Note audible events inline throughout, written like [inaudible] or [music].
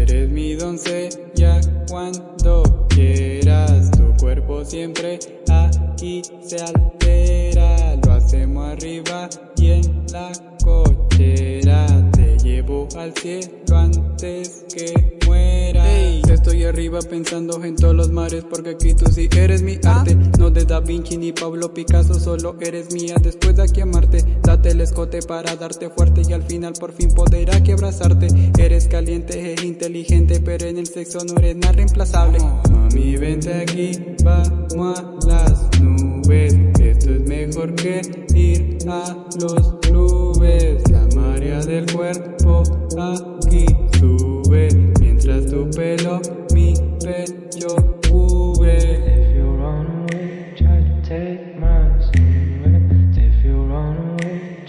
Eres mi doncella cuando quieras. Tu cuerpo siempre aquí se altera. Lo hacemos arriba y en la cochera. Te llevo al cielo antes que arriba pensando en todos los mares porque aquí tú sí eres mi arte. No de Da Vinci ni Pablo Picasso, solo eres mía después de aquí amarte. Date el escote para darte fuerte y al final por fin poder aquí abrazarte. Eres caliente e inteligente, pero en el sexo no eres nada reemplazable. Mami, vente aquí, vamos a las nubes. Esto es mejor que ir a los clubes. Mi pecho cubre. If you run away, try to take my cigarette. If you run away,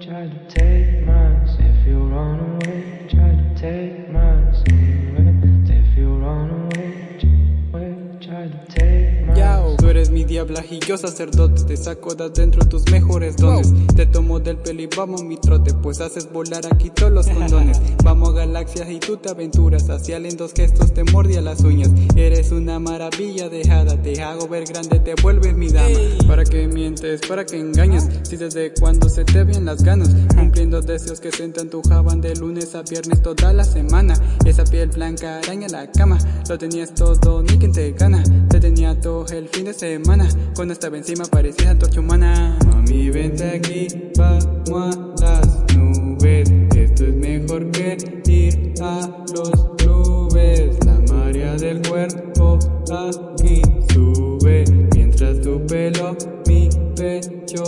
try to take my If you run away, try to take my cigarette. If you run away, try to mi diabla y yo sacerdote Te saco de adentro tus mejores dones. Te tomo del pelo y vamos mi trote Pues haces volar aquí todos los [laughs] condones. Vamos a galaxias y tú te aventuras Hacia lindos gestos te mordía las uñas. Eres una maravilla dejada Te hago ver grande, te vuelves mi dama. Para que mientes, para que engañas Si desde cuando se te ven las ganas. Cumpliendo deseos que se te antojaban De lunes a viernes toda la semana. Esa piel blanca araña la cama Lo tenías todo, ni quien te gana. Te tenía todo el fin de semana Cuando estaba encima parecías antorcha humana. Mami vente aquí, vamos a las nubes. Esto es mejor que ir a los clubes. La marea del cuerpo aquí sube. Mientras tu pelo mi pecho